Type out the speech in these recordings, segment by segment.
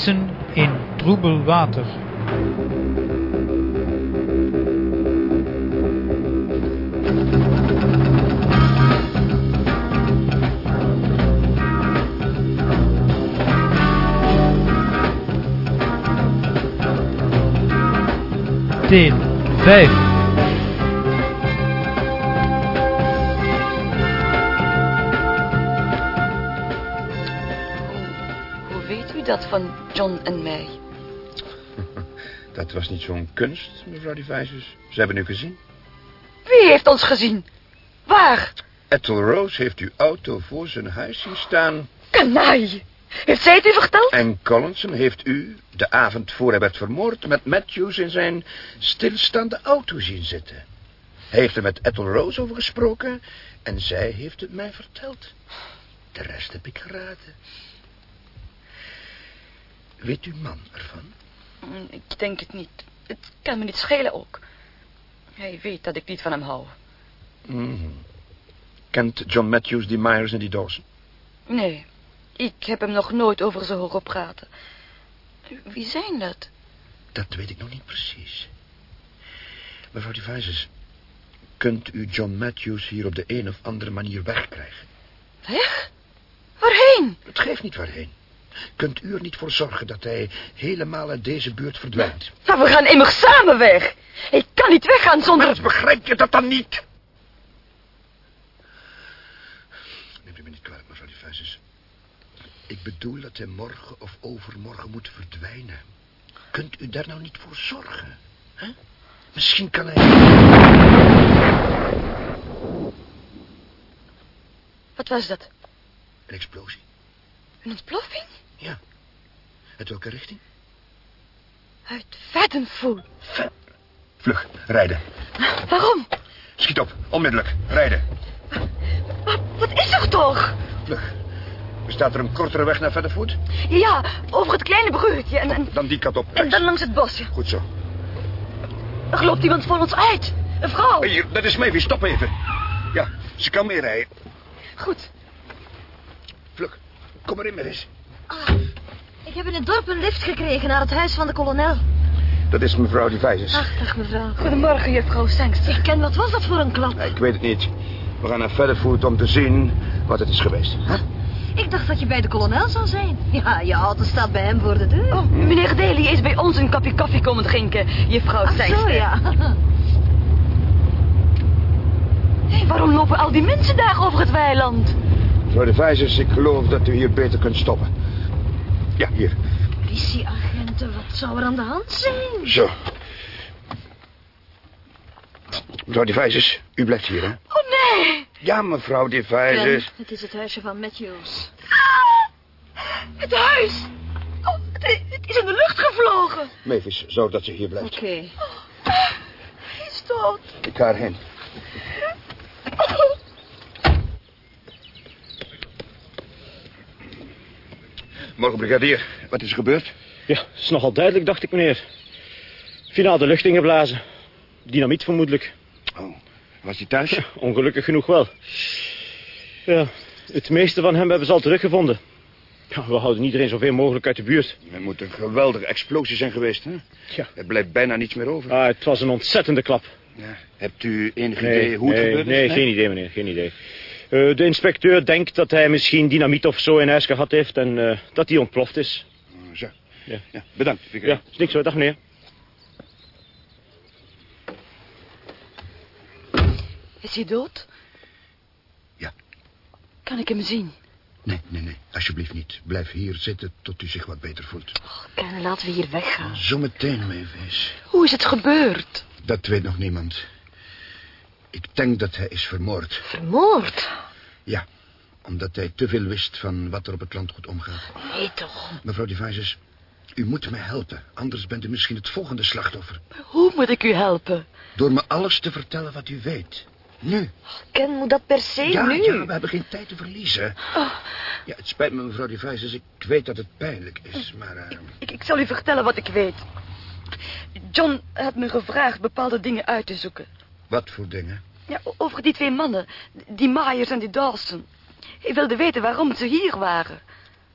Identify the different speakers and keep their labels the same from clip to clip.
Speaker 1: vissen in troebel water. Deel 5
Speaker 2: John en mij?
Speaker 3: Dat was niet zo'n kunst, mevrouw Devices. Ze hebben u gezien.
Speaker 2: Wie heeft ons gezien? Waar?
Speaker 3: Ethel Rose heeft uw auto voor zijn huis zien staan.
Speaker 2: Kanaai. Heeft zij het u verteld?
Speaker 3: En Collinson heeft u, de avond voor hij werd vermoord... met Matthews in zijn stilstaande auto zien zitten. Hij heeft er met Ethel Rose over gesproken... en zij heeft het mij verteld. De rest heb ik geraden. Weet uw man ervan?
Speaker 2: Mm, Ik denk het niet. Het kan me niet schelen ook. Hij weet dat ik niet van hem hou.
Speaker 3: Mhm. Kent John Matthews die Myers en die Dawson?
Speaker 2: Nee, ik heb hem nog nooit over ze horen praten. Wie zijn dat?
Speaker 3: Dat weet ik nog niet precies. Mevrouw Devices, kunt u John Matthews hier op de een of andere manier wegkrijgen?
Speaker 2: Weg? Waarheen?
Speaker 3: Het geeft niet waarheen. Kunt u er niet voor zorgen dat hij helemaal uit deze buurt verdwijnt?
Speaker 2: Maar we gaan immers samen weg. Ik kan niet weggaan zonder...
Speaker 3: Maar begrijp je dat dan niet? Neemt u me niet kwalijk, mevrouw Devices. Ik bedoel dat hij morgen of overmorgen moet verdwijnen. Kunt u daar nou niet voor zorgen? hè? Misschien kan hij...
Speaker 2: Wat was dat?
Speaker 3: Een explosie.
Speaker 2: Een ontploffing?
Speaker 3: Ja. Uit welke richting?
Speaker 2: Uit Vattenfall.
Speaker 3: Vlug, rijden.
Speaker 2: Waarom?
Speaker 3: Schiet op, onmiddellijk, rijden.
Speaker 2: Wat, wat is er toch?
Speaker 3: Vlug. Bestaat er een kortere weg naar Verdervoet?
Speaker 2: Ja, over het kleine bruggetje en, en,
Speaker 3: Dan die kant op.
Speaker 2: en dan langs het bosje.
Speaker 3: Goed zo.
Speaker 2: Er loopt iemand voor ons uit. Een vrouw.
Speaker 3: Hier, dat is Mavis, stop even. Ja, ze kan meer rijden.
Speaker 2: Goed.
Speaker 3: Kom maar in, Mavis.
Speaker 4: Ik heb in het dorp een lift gekregen naar het huis van de kolonel.
Speaker 3: Dat is mevrouw Devices.
Speaker 4: Ach, dag mevrouw.
Speaker 2: Goedemorgen, juffrouw Sangster.
Speaker 4: Ik ken, wat was dat voor een klap?
Speaker 3: Ik weet het niet. We gaan naar Verdervoet om te zien wat het is geweest.
Speaker 4: Ik dacht dat je bij de kolonel zou zijn. Ja, je auto staat bij hem voor de deur.
Speaker 2: Oh, meneer Daly is bij ons een kopje koffie komen drinken, juffrouw
Speaker 4: Ach, zo ja.
Speaker 2: Hé, waarom lopen al die mensen daar over het weiland?
Speaker 3: Mevrouw Devices, ik geloof dat u hier beter kunt stoppen. Ja, hier.
Speaker 4: Politieagenten, wat zou er aan de hand zijn?
Speaker 3: Zo. Mevrouw Devices, u blijft hier, hè?
Speaker 2: Oh nee,
Speaker 3: Ja, mevrouw
Speaker 4: Ken,
Speaker 3: Devices.
Speaker 4: het is het huisje van Matthews.
Speaker 2: het huis. Oh, het, is in de lucht gevlogen.
Speaker 3: Mavis, zorg dat ze hier blijft.
Speaker 4: Oké.
Speaker 2: Hij is dood.
Speaker 3: Ik ga erheen. Morgen, brigadier. Wat is er gebeurd?
Speaker 5: Ja, is nogal duidelijk, dacht ik, meneer. Finaal de lucht ingeblazen. Dynamiet vermoedelijk.
Speaker 3: Oh, was hij thuis?
Speaker 5: Ja, ongelukkig genoeg wel. Ja, het meeste van hem hebben ze al teruggevonden. Ja, we houden iedereen zoveel mogelijk uit de buurt.
Speaker 3: Er moet een geweldige explosie zijn geweest, hè?
Speaker 5: Ja.
Speaker 3: Er blijft bijna niets meer over.
Speaker 5: Ah, het was een ontzettende klap.
Speaker 3: Ja. Hebt u enig
Speaker 5: Nee,
Speaker 3: idee hoe het
Speaker 5: nee,
Speaker 3: gebeurd is?
Speaker 5: nee, geen idee, meneer, geen idee. Eh, de inspecteur denkt dat hij misschien dynamiet of zo in huis gehad heeft... en eh, dat hij ontploft is.
Speaker 3: Oh, Zo.
Speaker 5: Ja.
Speaker 3: Ja, bedankt.
Speaker 5: Ja, is niks zo. Dag, meneer.
Speaker 2: Is hij dood?
Speaker 3: Ja.
Speaker 2: Kan ik hem zien?
Speaker 3: Nee, nee, nee. Alsjeblieft niet. Blijf hier zitten tot u zich wat beter voelt.
Speaker 2: Ken, laten we hier weggaan.
Speaker 3: Zometeen, Mavis.
Speaker 2: Hoe is het gebeurd?
Speaker 3: Dat weet nog niemand. Ik denk dat hij is vermoord.
Speaker 2: Vermoord?
Speaker 3: Ja, omdat hij te veel wist van wat er op het landgoed omgaat.
Speaker 2: Nee toch.
Speaker 3: Mevrouw Devices, u moet mij helpen. Anders bent u misschien het volgende slachtoffer.
Speaker 2: Hoe moet ik u helpen?
Speaker 3: Door me alles te vertellen wat u weet. Nu.
Speaker 2: Ken, moet dat per se
Speaker 3: Ja,
Speaker 2: nu?
Speaker 3: ja, we hebben geen tijd te verliezen. Ja, het spijt me, mevrouw Devices. Ik weet dat het pijnlijk is, maar... eh,
Speaker 2: Ik, ik zal u vertellen wat ik weet. John had me gevraagd bepaalde dingen uit te zoeken.
Speaker 3: Wat voor dingen?
Speaker 2: Ja, over die twee mannen. Die Myers en die Dawson. Hij wilde weten waarom ze hier waren.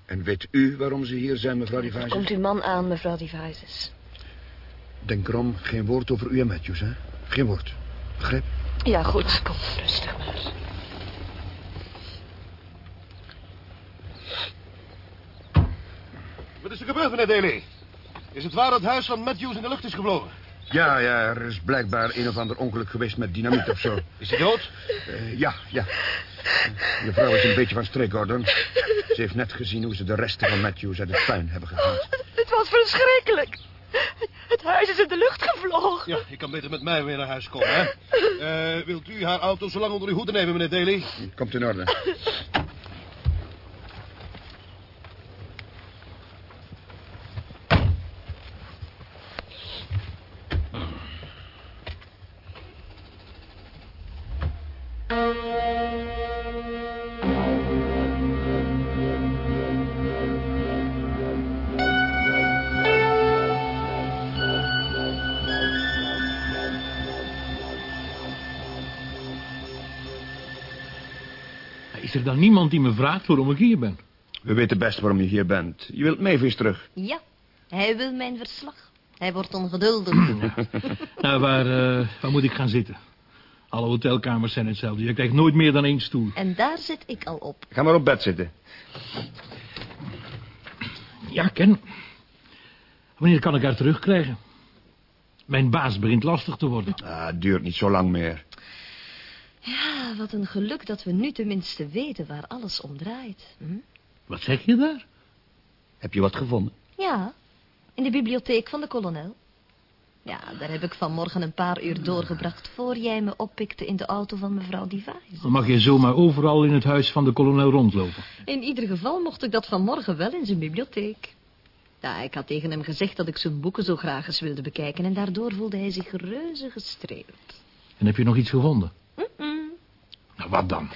Speaker 3: En weet u waarom ze hier zijn, mevrouw Devices?
Speaker 4: Komt uw man aan, mevrouw Devices.
Speaker 3: Denk erom, geen woord over u en Matthews, hè? Geen woord. Begrijp?
Speaker 4: Ja, goed. Kom, rustig maar.
Speaker 6: Wat is er gebeurd, meneer Daly? Is het waar dat het huis van Matthews in de lucht is gevlogen?
Speaker 3: Ja, ja, er is blijkbaar een of ander ongeluk geweest met dynamiet of zo.
Speaker 6: Is hij dood?
Speaker 3: Eh, ja, ja. De vrouw is een beetje van streek, Gordon. Ze heeft net gezien hoe ze de resten van Matthews uit het puin hebben gehaald.
Speaker 2: Het was verschrikkelijk. Het huis is in de lucht gevlogen.
Speaker 6: Ja, ik kan beter met mij weer naar huis komen, hè? Eh, wilt u haar auto zo lang onder uw hoede nemen, meneer Daly?
Speaker 3: Komt in orde.
Speaker 7: Is dan niemand die me vraagt waarom ik hier ben?
Speaker 3: We weten best waarom je hier bent. Je wilt Mavis terug.
Speaker 4: Ja, hij wil mijn verslag. Hij wordt ongeduldig.
Speaker 7: Nou, waar, eh, waar moet ik gaan zitten? Alle hotelkamers zijn hetzelfde. Je krijgt nooit meer dan één stoel.
Speaker 4: en daar zit ik al op.
Speaker 3: Ga maar op bed zitten.
Speaker 7: Ja, Ken. Wanneer kan ik haar terugkrijgen? Mijn baas begint lastig te worden.
Speaker 3: Ah, het duurt niet zo lang meer.
Speaker 4: Ja, wat een geluk dat we nu tenminste weten waar alles om draait. Hm?
Speaker 7: Wat zeg je daar?
Speaker 3: Heb je wat gevonden?
Speaker 4: Ja, in de bibliotheek van de kolonel. Ja, daar heb ik vanmorgen een paar uur doorgebracht... voor jij me oppikte in de auto van mevrouw Device.
Speaker 7: Dan mag je zomaar overal in het huis van de kolonel rondlopen.
Speaker 4: In ieder geval mocht ik dat vanmorgen wel in zijn bibliotheek. Ja, ik had tegen hem gezegd dat ik zijn boeken zo graag eens wilde bekijken... en daardoor voelde hij zich reuze gestreeld.
Speaker 7: En heb je nog iets gevonden? Nou, wat dan?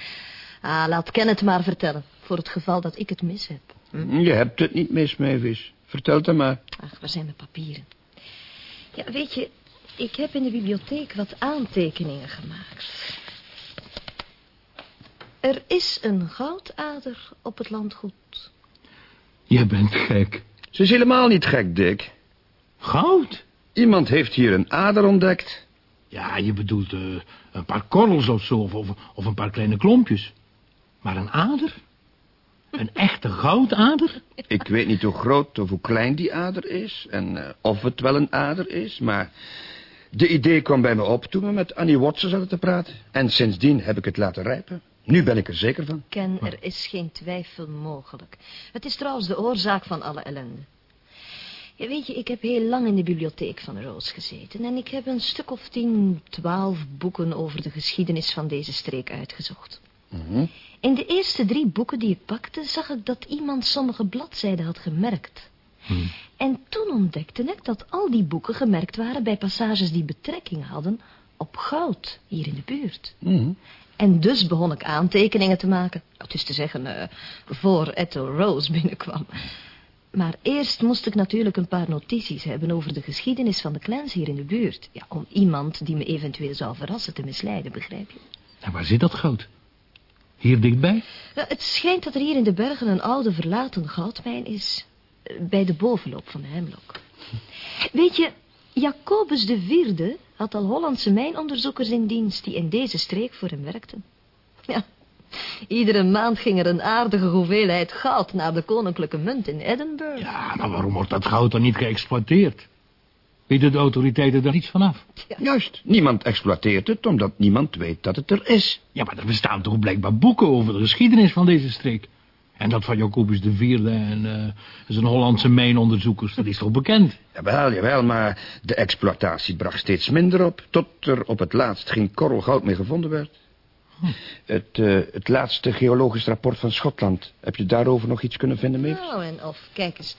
Speaker 4: Ah, laat Ken het maar vertellen, voor het geval dat ik het mis heb.
Speaker 3: Je hebt het niet mis, Mavis. Vertel het maar.
Speaker 4: Ach, waar zijn mijn papieren? Ja, weet je, ik heb in de bibliotheek wat aantekeningen gemaakt. Er is een goudader op het landgoed.
Speaker 7: Je bent gek.
Speaker 3: Ze is helemaal niet gek, Dick.
Speaker 7: Goud?
Speaker 3: Iemand heeft hier een ader ontdekt.
Speaker 7: Ja, je bedoelt eh, een paar korrels of zo, of, of, of een paar kleine klompjes. Maar een ader? Een echte goudader?
Speaker 3: Ik weet niet hoe groot of hoe klein die ader is... en eh, of het wel een ader is, maar... de idee kwam bij me op toen we met Annie Watson zaten te praten. En sindsdien heb ik het laten rijpen. Nu ben ik er zeker van.
Speaker 4: Ken, er is geen twijfel mogelijk. Het is trouwens de oorzaak van alle ellende. Ja, weet je, ik heb heel lang in de bibliotheek van Roos gezeten... en ik heb een stuk of tien, twaalf boeken over de geschiedenis van deze streek uitgezocht.
Speaker 3: Mhm.
Speaker 4: In de eerste drie boeken die ik pakte, zag ik dat iemand sommige bladzijden had gemerkt. En toen ontdekte ik dat al die boeken gemerkt waren bij passages die betrekking hadden op goud hier in de buurt.
Speaker 3: Mhm.
Speaker 4: En dus begon ik aantekeningen te maken. Het is te zeggen, eh, voor Ethel Rose binnenkwam. Maar eerst moest ik natuurlijk een paar notities hebben over de geschiedenis van de clans hier in de buurt. Ja, om iemand die me eventueel zou verrassen te misleiden, begrijp je?
Speaker 7: En waar zit dat goud? Hier dichtbij?
Speaker 4: Het schijnt dat er hier in de bergen een oude verlaten goudmijn is. eh, Bij de bovenloop van de Hemlock. Weet je, Jacobus de Vierde had al Hollandse mijnonderzoekers in dienst... die in deze streek voor hem werkten. Ja, iedere maand ging er een aardige hoeveelheid goud... naar de koninklijke munt in Edinburgh.
Speaker 7: Ja, maar waarom wordt dat goud dan niet geëxploiteerd? Weten de autoriteiten daar iets vanaf?
Speaker 3: Juist. Niemand exploiteert het omdat niemand weet dat het er is.
Speaker 7: Ja, maar er bestaan toch blijkbaar boeken over de geschiedenis van deze streek. En dat van Jacobus de Vierde en eh, zijn Hollandse mijnonderzoekers, dat is toch bekend?
Speaker 3: Jawel, jawel, maar de exploitatie bracht steeds minder op... tot er op het laatst geen korrel goud meer gevonden werd. Het, eh, het laatste geologisch rapport van Schotland. Heb je daarover nog iets kunnen vinden, Mavis?
Speaker 4: Nou, en of, kijk eens.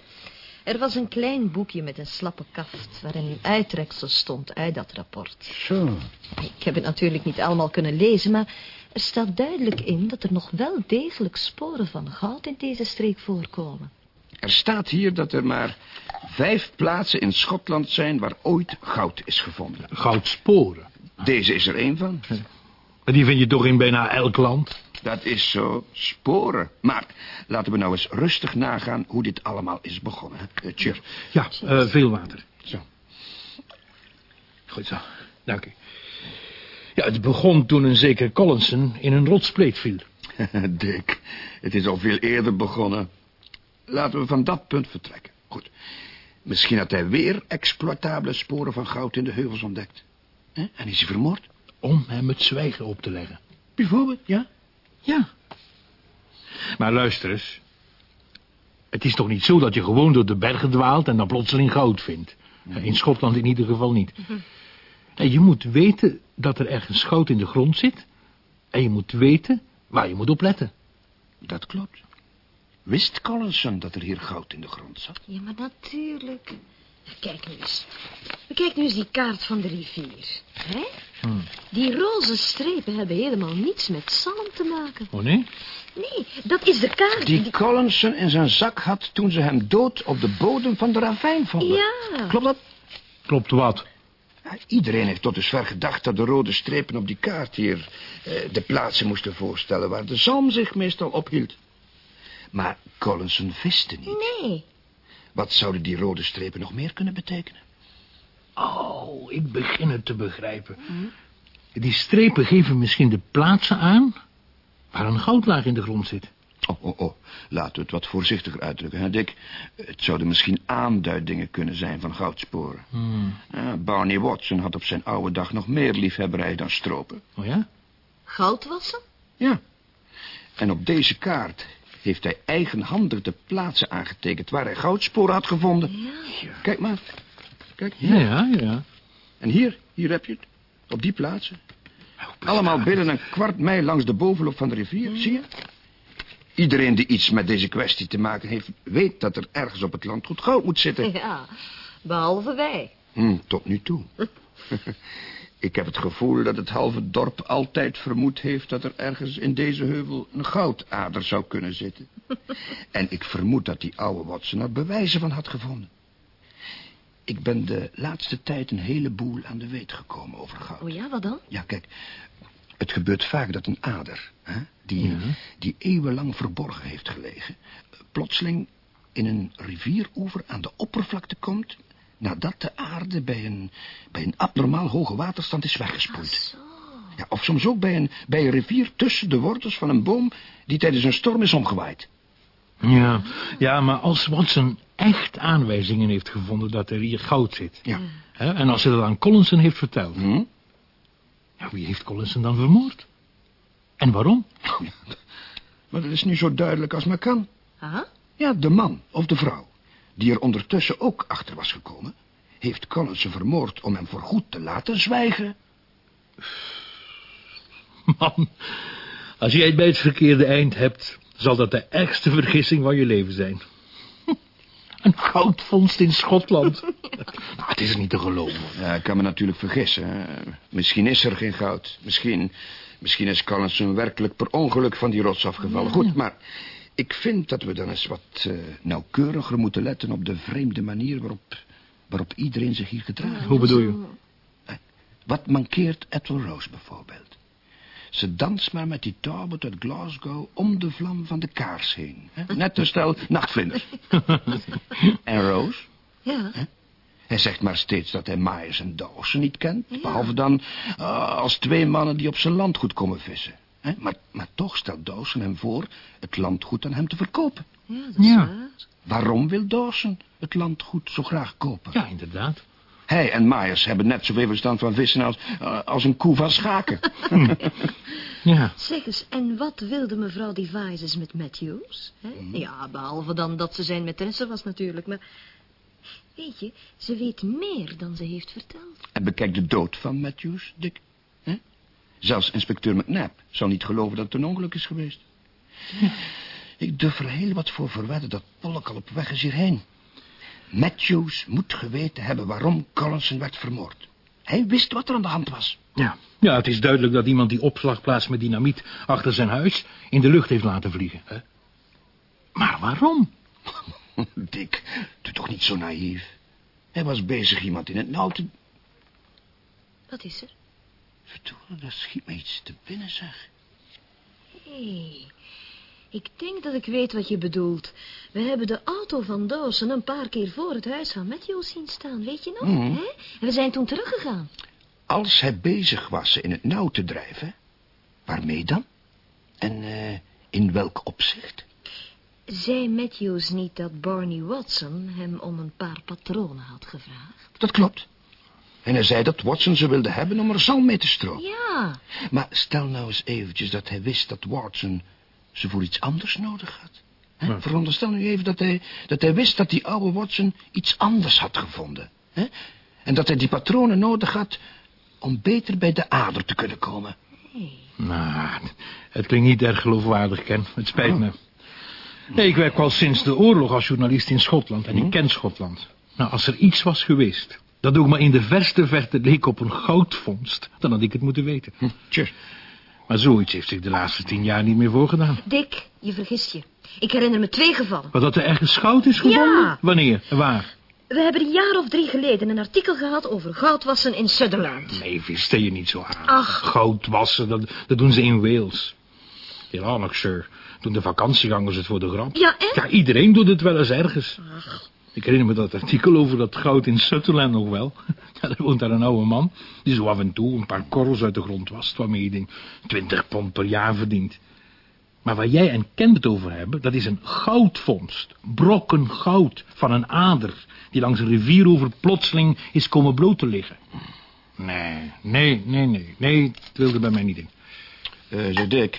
Speaker 4: Er was een klein boekje met een slappe kaft... waarin een uittreksel stond uit dat rapport.
Speaker 3: Zo.
Speaker 4: Ik heb het natuurlijk niet allemaal kunnen lezen, maar er staat duidelijk in dat er nog wel degelijk sporen van goud in deze streek voorkomen.
Speaker 3: Er staat hier dat er maar vijf plaatsen in Schotland zijn... waar ooit goud is gevonden.
Speaker 7: Goudsporen.
Speaker 3: Deze is er één van.
Speaker 7: Die vind je toch in bijna elk land?
Speaker 3: Dat is zo, sporen. Maar laten we nou eens rustig nagaan hoe dit allemaal is begonnen. Eh, Tjur,
Speaker 7: Ja, eh, veel water.
Speaker 3: zo.
Speaker 7: Goed zo, dank u. Ja, het begon toen een zeker Collinson in een rotspleet viel.
Speaker 3: Dick, het is al veel eerder begonnen. Laten we van dat punt vertrekken. Goed. Misschien had hij weer exploitabele sporen van goud in de heuvels ontdekt. En is hij vermoord?
Speaker 7: Om hem het zwijgen op te leggen.
Speaker 3: Bijvoorbeeld, ja?
Speaker 7: Ja. Maar luister eens. Het is toch niet zo dat je gewoon door de bergen dwaalt en dan plotseling goud vindt? In Schotland in ieder geval niet. En je moet weten dat er ergens goud in de grond zit. En je moet weten waar je moet op letten.
Speaker 3: Dat klopt. Wist Collinson dat er hier goud in de grond zat?
Speaker 4: Ja, maar natuurlijk. Kijk nu eens. Bekijk nu eens die kaart van de rivier. Hè?
Speaker 7: Hmm.
Speaker 4: Die roze strepen hebben helemaal niets met zalm te maken.
Speaker 7: Oh nee?
Speaker 4: Nee, dat is de kaart.
Speaker 3: Die Collinson in zijn zak had toen ze hem dood op de bodem van de ravijn vonden.
Speaker 4: Ja.
Speaker 3: Klopt dat?
Speaker 7: Klopt wat?
Speaker 3: Ja, iedereen heeft tot dusver gedacht dat de rode strepen op die kaart hier eh, de plaatsen moesten voorstellen waar de zalm zich meestal ophield. Maar Collinson wist het niet.
Speaker 4: Nee.
Speaker 3: Wat zouden die rode strepen nog meer kunnen betekenen?
Speaker 7: Oh, ik begin het te begrijpen. Die strepen geven misschien de plaatsen aan waar een goudlaag in de grond zit.
Speaker 3: Oh, oh, oh. Laten we het wat voorzichtiger uitdrukken, hè, Dick? Het zouden misschien aanduidingen kunnen zijn van goudsporen. Ja, Barney Watson had op zijn oude dag nog meer liefhebberij dan stropen.
Speaker 7: Oh ja?
Speaker 4: Goudwassen?
Speaker 3: Ja. En op deze kaart heeft hij eigenhandig de plaatsen aangetekend waar hij goudsporen had gevonden. Kijk maar. Kijk, hier.
Speaker 7: Ja, ja, ja.
Speaker 3: En hier, hier heb je het. Op die plaatsen. Allemaal binnen een kwart mijl langs de bovenloop van de rivier, zie je? Iedereen die iets met deze kwestie te maken heeft... weet dat er ergens op het land goed goud moet zitten.
Speaker 4: Ja, behalve wij.
Speaker 3: Hm, tot nu toe. Ik heb het gevoel dat het halve dorp altijd vermoed heeft... dat er ergens in deze heuvel een goudader zou kunnen zitten. En ik vermoed dat die oude Watson er bewijzen van had gevonden. Ik ben de laatste tijd een heleboel aan de weet gekomen over goud.
Speaker 4: Oh ja, wat dan?
Speaker 3: Ja, kijk, het gebeurt vaak dat een ader, hè, die, die eeuwenlang verborgen heeft gelegen, plotseling in een rivieroever aan de oppervlakte komt, nadat de aarde bij een, bij een abnormaal hoge waterstand is weggespoeld. Ja, of soms ook bij een, bij een rivier tussen de wortels van een boom die tijdens een storm is omgewaaid.
Speaker 7: Ja, ja, maar als Watson echt aanwijzingen heeft gevonden dat er hier goud zit...
Speaker 3: Ja.
Speaker 7: Hè, en als hij dat aan Collinson heeft verteld...
Speaker 3: Hm?
Speaker 7: Ja, wie heeft Collinson dan vermoord? En waarom?
Speaker 3: Maar dat is nu zo duidelijk als maar kan.
Speaker 4: Ah?
Speaker 3: Ja, de man of de vrouw, die er ondertussen ook achter was gekomen... heeft Collinson vermoord om hem voorgoed te laten zwijgen.
Speaker 7: Man, als jij het bij het verkeerde eind hebt... zal dat de ergste vergissing van je leven zijn. Een goudvondst in Schotland. nou, het is niet te geloven.
Speaker 3: Ja, ik kan me natuurlijk vergissen. hè. Misschien is er geen goud. Misschien, misschien is Collinson werkelijk per ongeluk van die rots afgevallen. Goed, maar ik vind dat we dan eens wat eh, nauwkeuriger moeten letten... op de vreemde manier waarop, waarop iedereen zich hier gedraagt.
Speaker 7: Hoe bedoel je?
Speaker 3: Wat mankeert Ethel Rose bijvoorbeeld? Ze danst maar met die Talbot uit Glasgow om de vlam van de kaars heen. Hè? Net een stel nachtvlinders. en Rose?
Speaker 4: Ja.
Speaker 3: Hij zegt maar steeds dat hij Myers en Dawson niet kent. Behalve dan eh, als twee mannen die op zijn landgoed komen vissen. Hè? Maar, maar toch stelt Dawson hem voor het landgoed aan hem te verkopen.
Speaker 4: Ja, dat is
Speaker 7: Ja.
Speaker 4: waar.
Speaker 3: Waarom wil Dawson het landgoed zo graag kopen?
Speaker 7: Ja, inderdaad.
Speaker 3: Hij en Myers hebben net zoveel verstand van vissen als, eh, als een koe van schaken.
Speaker 7: Ja.
Speaker 4: Zeg eens, en wat wilde mevrouw Devices met Matthews? Hè?
Speaker 3: Mhm.
Speaker 4: Ja, behalve dan dat ze zijn maîtresse was natuurlijk, maar... Weet je, ze weet meer dan ze heeft verteld.
Speaker 3: En bekijk de dood van Matthews, Dick. Hè? Zelfs inspecteur McNabb zal niet geloven dat het een ongeluk is geweest. Ik durf er heel wat voor verwedden dat Pollock al op weg is hierheen. Matthews moet geweten hebben waarom Collinson werd vermoord. Hij wist wat er aan de hand was.
Speaker 7: Ja. ja, het is duidelijk dat iemand die opslagplaats met dynamiet achter zijn huis in de lucht heeft laten vliegen. Hè? Maar waarom?
Speaker 3: Dick, doe toch niet zo naïef. Hij was bezig iemand in het nauw te...
Speaker 4: Wat is er?
Speaker 3: Verdorie, dat schiet me iets te binnen, zeg.
Speaker 4: Hé, ik denk dat ik weet wat je bedoelt. We hebben de auto van Dawson een paar keer voor het huis van Matthew zien staan, weet je nog?
Speaker 3: Mhm.
Speaker 4: hè? En we zijn toen teruggegaan.
Speaker 3: Als hij bezig was in het nauw te drijven, waarmee dan? En eh, in welk opzicht?
Speaker 4: Zei Matthews niet dat Barney Watson hem om een paar patronen had gevraagd?
Speaker 3: Dat klopt. En hij zei dat Watson ze wilde hebben om er zalm mee te strooien.
Speaker 4: Ja,
Speaker 3: Maar stel nou eens eventjes dat hij wist dat Watson ze voor iets anders nodig had. Hè? Veronderstel nu even dat hij, dat hij wist dat die oude Watson iets anders had gevonden. Hè? En dat hij die patronen nodig had om beter bij de ader te kunnen komen.
Speaker 7: Nou, het klinkt niet erg geloofwaardig, Ken. Het spijt me. Nee, ik werk al sinds de oorlog als journalist in Schotland en ik ken Schotland. Nou, als er iets was geweest dat ook maar in de verste verte leek op een goudvondst, dan had ik het moeten weten.
Speaker 3: Hm, tjus.
Speaker 7: Maar zoiets heeft zich de laatste tien jaar niet meer voorgedaan.
Speaker 4: Dick, je vergist je. Ik herinner me twee gevallen.
Speaker 7: Wat dat er ergens goud is gevonden?
Speaker 4: Ja.
Speaker 7: Wanneer en waar?
Speaker 4: We hebben een jaar of drie geleden een artikel gehad over goudwassen in Sutherland.
Speaker 7: Nee, stel je niet zo aan.
Speaker 4: Ach.
Speaker 7: Goud wassen, dat, dat doen ze in Wales. In Lanarkshire doen de vakantiegangers het voor de grap.
Speaker 4: Ja, en?
Speaker 7: Ja, iedereen doet het wel eens ergens. Ik herinner me dat artikel over dat goud in Sutherland nog wel. Ja, woont daar een oude man, die zo af en toe een paar korrels uit de grond wast, waarmee hij 20 pond per jaar verdient. Maar waar jij en Ken het over hebben, dat is een goudvondst. Brokken goud van een ader, die langs een rivier over plotseling is komen bloot te liggen. Nee, nee, nee, nee, nee, het wilde bij mij niet in.
Speaker 3: Eh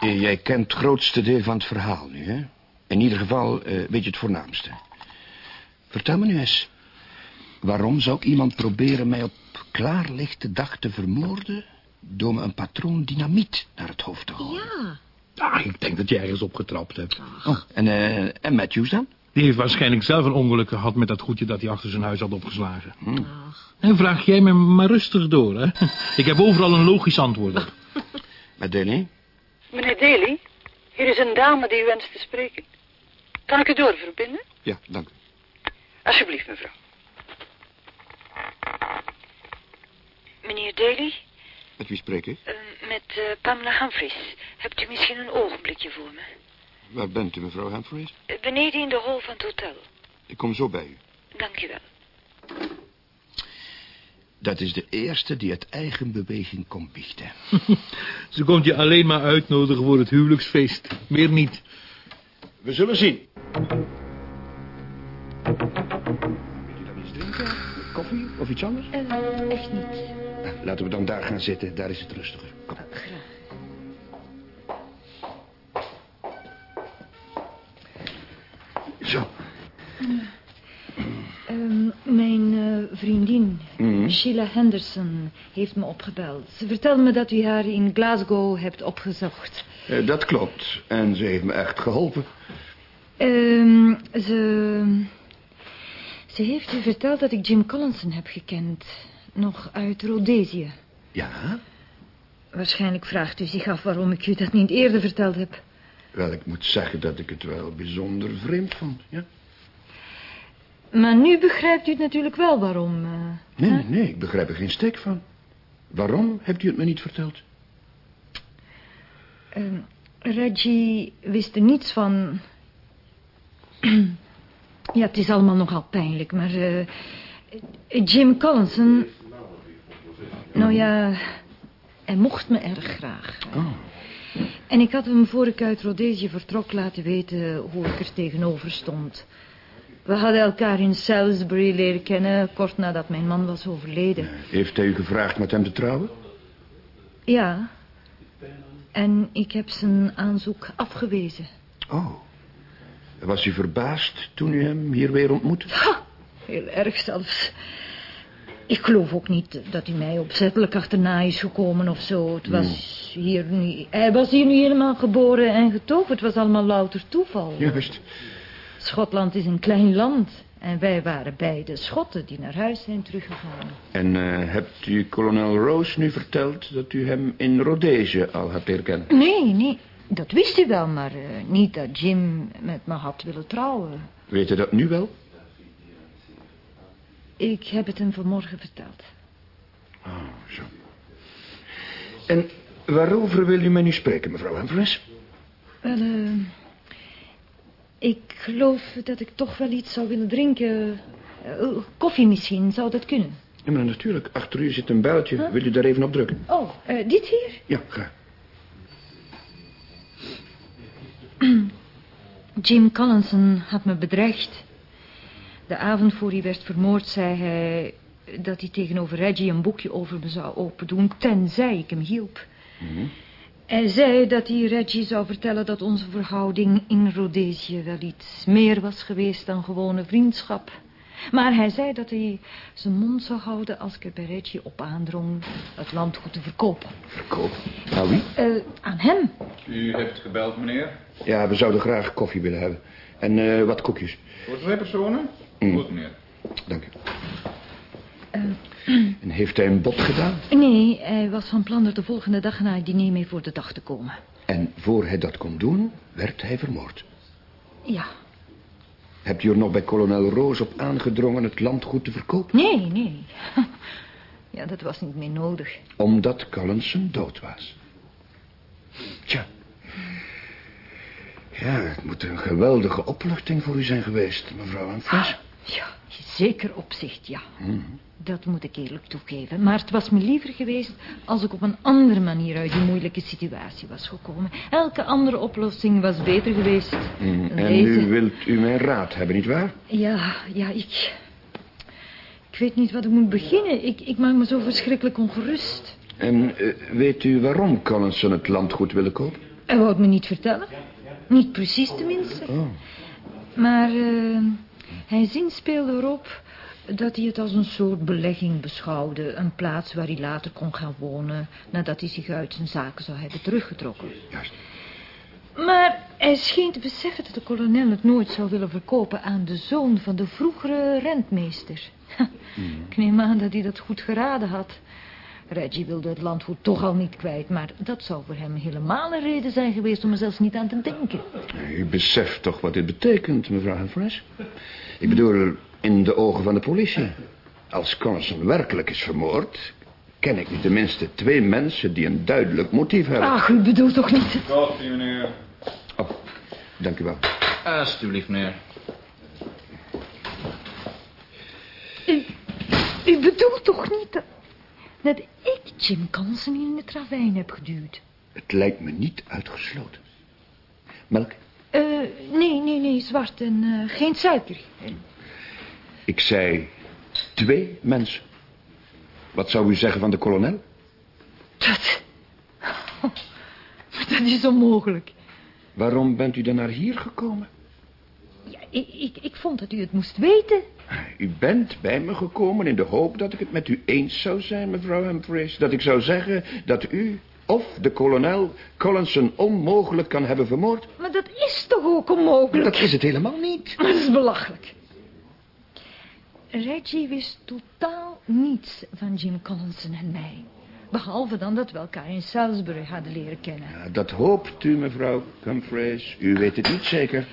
Speaker 3: eh, jij kent het grootste deel van het verhaal nu, hè? In ieder geval eh, weet je het voornaamste. Vertel me nu eens. Waarom zou iemand proberen mij op klaarlichte dag te vermoorden... door me een patroon dynamiet naar het hoofd te gooien?
Speaker 4: Ja,
Speaker 7: Ah, ik denk dat jij ergens opgetrapt hebt.
Speaker 3: Oh, en, eh, en Matthews dan?
Speaker 7: Die heeft waarschijnlijk zelf een ongeluk gehad met dat goedje dat hij achter zijn huis had opgeslagen.
Speaker 4: ach.
Speaker 7: En vraag jij me maar rustig door, hè? Ik heb overal een logisch antwoord op.
Speaker 3: Met Danny?
Speaker 2: Meneer Daly, hier is een dame die u wenst te spreken. Kan ik u doorverbinden?
Speaker 3: Ja, dank u.
Speaker 2: Alsjeblieft, mevrouw. Meneer Daly,
Speaker 3: Met wie spreek ik?
Speaker 2: eh, met eh, Pamela Humphries. Hebt u misschien een ogenblikje voor me?
Speaker 3: Waar bent u, mevrouw Humphreys?
Speaker 2: Eh, beneden in de hol van het hotel.
Speaker 3: Ik kom zo bij u.
Speaker 2: Dank u wel.
Speaker 3: Dat is de eerste die uit eigen beweging komt biechten.
Speaker 7: Ze komt je alleen maar uitnodigen voor het huwelijksfeest. Meer niet.
Speaker 3: We zullen zien. Wil je dan iets drinken? Koffie of iets anders?
Speaker 4: Eh, echt niet.
Speaker 3: Nou, laten we dan daar gaan zitten. Daar is het rustiger. Kom.
Speaker 4: Graag.
Speaker 3: Zo.
Speaker 8: Ehm, mijn eh, vriendin,
Speaker 3: Mhm.
Speaker 8: Sheila Henderson, heeft me opgebeld. Ze vertelde me dat u haar in Glasgow hebt opgezocht.
Speaker 3: Eh, dat klopt. En ze heeft me echt geholpen.
Speaker 8: Ehm, ze... Ze heeft u verteld dat ik Jim Collinson heb gekend. Nog uit Rhodesië.
Speaker 3: Ja?
Speaker 8: Waarschijnlijk vraagt u zich af waarom ik u dat niet eerder verteld heb.
Speaker 3: Wel, ik moet zeggen dat ik het wel bijzonder vreemd vond. Ja?
Speaker 8: Maar nu begrijpt u het natuurlijk wel waarom. eh,
Speaker 3: Nee, nee, nee. Ik begrijp er geen steek van. Waarom hebt u het me niet verteld?
Speaker 8: Ehm, Reggie wist er niets van. Ja, het is allemaal nogal pijnlijk, maar. eh, Jim Collinson. Nou ja, hij mocht me erg graag.
Speaker 3: Oh.
Speaker 8: En ik had hem voor ik uit Rhodesië vertrok laten weten hoe ik er tegenover stond. We hadden elkaar in Salisbury leren kennen, kort nadat mijn man was overleden.
Speaker 3: Heeft hij u gevraagd met hem te trouwen?
Speaker 8: Ja. En ik heb zijn aanzoek afgewezen.
Speaker 3: Oh. Was u verbaasd toen u hem hier weer ontmoette?
Speaker 8: Ha, heel erg zelfs. Ik geloof ook niet dat hij mij opzettelijk achterna is gekomen of zo. Het was hier nu... Hij was hier nu helemaal geboren en getogen. Het was allemaal louter toeval.
Speaker 3: Juist.
Speaker 8: Schotland is een klein land. En wij waren beide Schotten die naar huis zijn teruggegaan.
Speaker 3: En eh, hebt u kolonel Rose nu verteld dat u hem in Rhodesië al had kennen?
Speaker 8: Nee, nee. Dat wist u wel, maar eh, niet dat Jim met me had willen trouwen.
Speaker 3: Weet u dat nu wel?
Speaker 8: Ik heb het hem vanmorgen verteld.
Speaker 3: Oh, zo. En waarover wil u mij nu spreken, mevrouw Humphries?
Speaker 8: Wel, eh, ik geloof dat ik toch wel iets zou willen drinken. Eh, koffie misschien, zou dat kunnen?
Speaker 3: Ja, maar natuurlijk. Achter u zit een builtje. Wil u daar even op drukken?
Speaker 8: Oh, dit hier?
Speaker 3: Ja, graag.
Speaker 8: Jim Collinson had me bedreigd. De avond voor hij werd vermoord zei hij dat hij tegenover Reggie een boekje over me zou opendoen, tenzij ik hem hielp. Hij zei dat hij Reggie zou vertellen dat onze verhouding in Rhodesië wel iets meer was geweest dan gewone vriendschap. Maar hij zei dat hij zijn mond zou houden als ik er bij Reggie op aandrong het landgoed te verkopen.
Speaker 3: Verkoop. Nou, wie?
Speaker 8: Eh, aan hem.
Speaker 9: U heeft gebeld, meneer.
Speaker 3: Ja, we zouden graag koffie willen hebben. En eh, wat koekjes.
Speaker 9: Voor twee personen?
Speaker 3: Mm.
Speaker 9: Goed, meneer.
Speaker 3: Dank u. En heeft hij een bod gedaan?
Speaker 8: Nee, hij was van plan er de volgende dag na het diner mee voor de dag te komen.
Speaker 3: En voor hij dat kon doen, werd hij vermoord.
Speaker 8: Ja.
Speaker 3: Hebt u er nog bij kolonel Roos op aangedrongen het landgoed te verkopen?
Speaker 8: Nee, nee. Ja, dat was niet meer nodig.
Speaker 3: Omdat Collinson dood was. Tja. Ja, het moet een geweldige opluchting voor u zijn geweest, mevrouw Humphries.
Speaker 8: Ja, zeker opzicht, ja. Dat moet ik eerlijk toegeven. Maar het was me liever geweest als ik op een andere manier uit die moeilijke situatie was gekomen. Elke andere oplossing was beter geweest
Speaker 3: Mm,
Speaker 8: dan
Speaker 3: En
Speaker 8: deze.
Speaker 3: nu wilt u mijn raad hebben, nietwaar?
Speaker 8: Ja, ja, ik... Ik weet niet wat ik moet beginnen. Ik, ik maak me zo verschrikkelijk ongerust.
Speaker 3: En eh, weet u waarom Collinson het landgoed willen kopen?
Speaker 8: Hij wou het me niet vertellen. Niet precies tenminste.
Speaker 3: Oh.
Speaker 8: Maar eh, hij zinspeelde erop dat hij het als een soort belegging beschouwde. Een plaats waar hij later kon gaan wonen... nadat hij zich uit zijn zaken zou hebben teruggetrokken.
Speaker 3: Juist.
Speaker 8: Maar hij scheen te beseffen dat de kolonel het nooit zou willen verkopen... aan de zoon van de vroegere rentmeester. Ik neem aan dat hij dat goed geraden had. Reggie wilde het landgoed toch al niet kwijt... maar dat zou voor hem helemaal een reden zijn geweest... om er zelfs niet aan te denken.
Speaker 3: U beseft toch wat dit betekent, mevrouw Humphries? Ik bedoel, in de ogen van de politie. Als Collinson werkelijk is vermoord... ken ik nu tenminste twee mensen die een duidelijk motief hebben.
Speaker 8: Ach, u bedoelt toch niet...
Speaker 9: Koffie, meneer.
Speaker 3: Oh, dank u wel.
Speaker 9: Alsjeblieft, meneer.
Speaker 8: U, u bedoelt toch niet dat, ik Jim Kansen in het ravijn heb geduwd?
Speaker 3: Het lijkt me niet uitgesloten. Melk?
Speaker 8: Eh, nee, nee, nee, zwart en eh, geen suiker.
Speaker 3: Ik zei twee mensen. Wat zou u zeggen van de kolonel?
Speaker 8: Dat... dat is onmogelijk.
Speaker 3: Waarom bent u dan naar hier gekomen?
Speaker 8: Ik, ik, ik vond dat u het moest weten.
Speaker 3: U bent bij me gekomen in de hoop dat ik het met u eens zou zijn, mevrouw Humphries. Dat ik zou zeggen dat u of de kolonel Collinson onmogelijk kan hebben vermoord.
Speaker 8: Maar dat is toch ook onmogelijk?
Speaker 3: Dat is het helemaal niet.
Speaker 8: Maar dat is belachelijk. Reggie wist totaal niets van Jim Collinson en mij. Behalve dan dat we elkaar in Salisbury hadden leren kennen.
Speaker 3: Ja, dat hoopt u, mevrouw Humphries. U weet het niet zeker.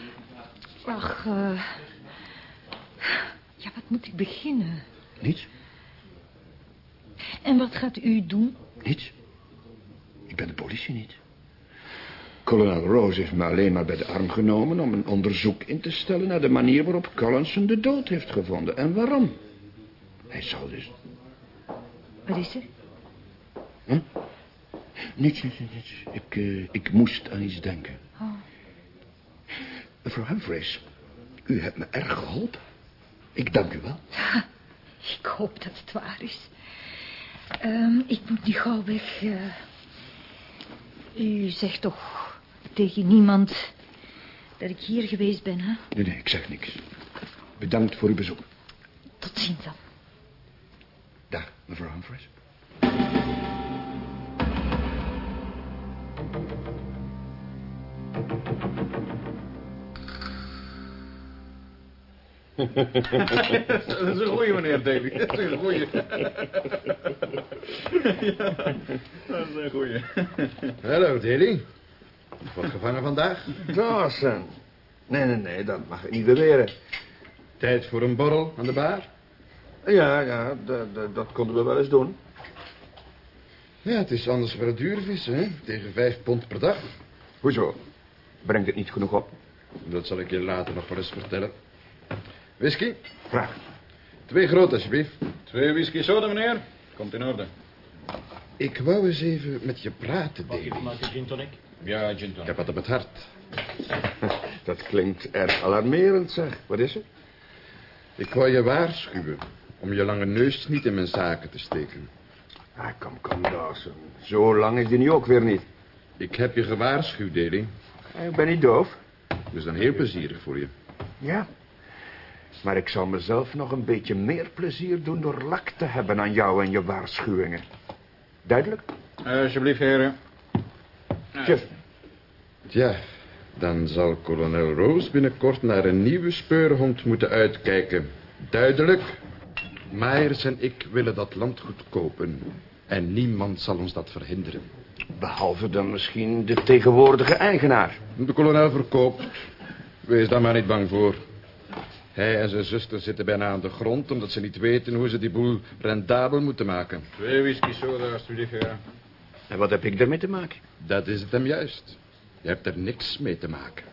Speaker 8: Ach, eh... Ja, wat moet ik beginnen?
Speaker 3: Niets?
Speaker 8: En wat gaat u doen?
Speaker 3: Niets. Ik ben de politie niet. Kolonel Rose heeft me alleen maar bij de arm genomen... om een onderzoek in te stellen naar de manier waarop Collinson de dood heeft gevonden. En waarom. Hij zou dus...
Speaker 8: Wat is er?
Speaker 3: Huh? Niets, niets, niets. Ik, eh, ik moest aan iets denken. Mevrouw Humphries, u hebt me erg geholpen. Ik dank u wel.
Speaker 8: Ik hoop dat het waar is. Ehm, ik moet nu gauw weg. eh. u zegt toch tegen niemand dat ik hier geweest ben, hè?
Speaker 3: Nee, nee, ik zeg niks. Bedankt voor uw bezoek.
Speaker 8: Tot ziens dan.
Speaker 3: Dag, mevrouw Humphries.
Speaker 9: Dat is een goeie, meneer Davy. Dat is een goeie. ja, dat is een goeie.
Speaker 6: Hallo, Dilly. Wat gevangen vandaag?
Speaker 10: Dawson. Nee, nee, nee, dat mag ik niet beweren.
Speaker 6: Tijd voor een borrel aan de baar?
Speaker 10: Ja, ja, dat, dat, dat konden we wel eens doen. Ja, het is anders wel duur vissen, hè? Tegen vijf pond per dag.
Speaker 3: Hoezo? Brengt het niet genoeg op?
Speaker 10: Dat zal ik je later nog wel eens vertellen. Whisky?
Speaker 3: Graag.
Speaker 10: Twee groot, alsjeblieft.
Speaker 9: Twee whisky soda, meneer. Komt in orde.
Speaker 10: Ik wou eens even met je praten, Davy.
Speaker 5: gin tonic?
Speaker 9: Ja, gin
Speaker 10: Ik
Speaker 9: tonic.
Speaker 10: heb wat op het hart.
Speaker 3: Dat klinkt erg alarmerend, zeg. Wat is het?
Speaker 10: Ik wou je waarschuwen om je lange neus niet in mijn zaken te steken.
Speaker 3: Ah, kom, kom, Dawson. Zo lang is die nu ook weer niet.
Speaker 10: Ik heb je gewaarschuwd, Daly.
Speaker 3: Ik ben niet doof.
Speaker 10: Dat is dan heel plezierig voor je.
Speaker 3: Ja. Maar ik zou mezelf nog een beetje meer plezier doen door lak te hebben aan jou en je waarschuwingen. Duidelijk?
Speaker 9: Alsjeblieft, heren.
Speaker 3: Chef.
Speaker 10: Tja, dan zal kolonel Roos binnenkort naar een nieuwe speurhond moeten uitkijken. Duidelijk. Myers en ik willen dat landgoed kopen. En niemand zal ons dat verhinderen.
Speaker 3: Behalve dan misschien de tegenwoordige eigenaar.
Speaker 10: De kolonel verkoopt. Wees daar maar niet bang voor. Hij en zijn zuster zitten bijna aan de grond... omdat ze niet weten hoe ze die boel rendabel moeten maken.
Speaker 9: Twee whisky soda, alsjeblieft, heren.
Speaker 3: En wat heb ik ermee te maken?
Speaker 10: Dat is het hem juist. Je hebt er niks mee te maken.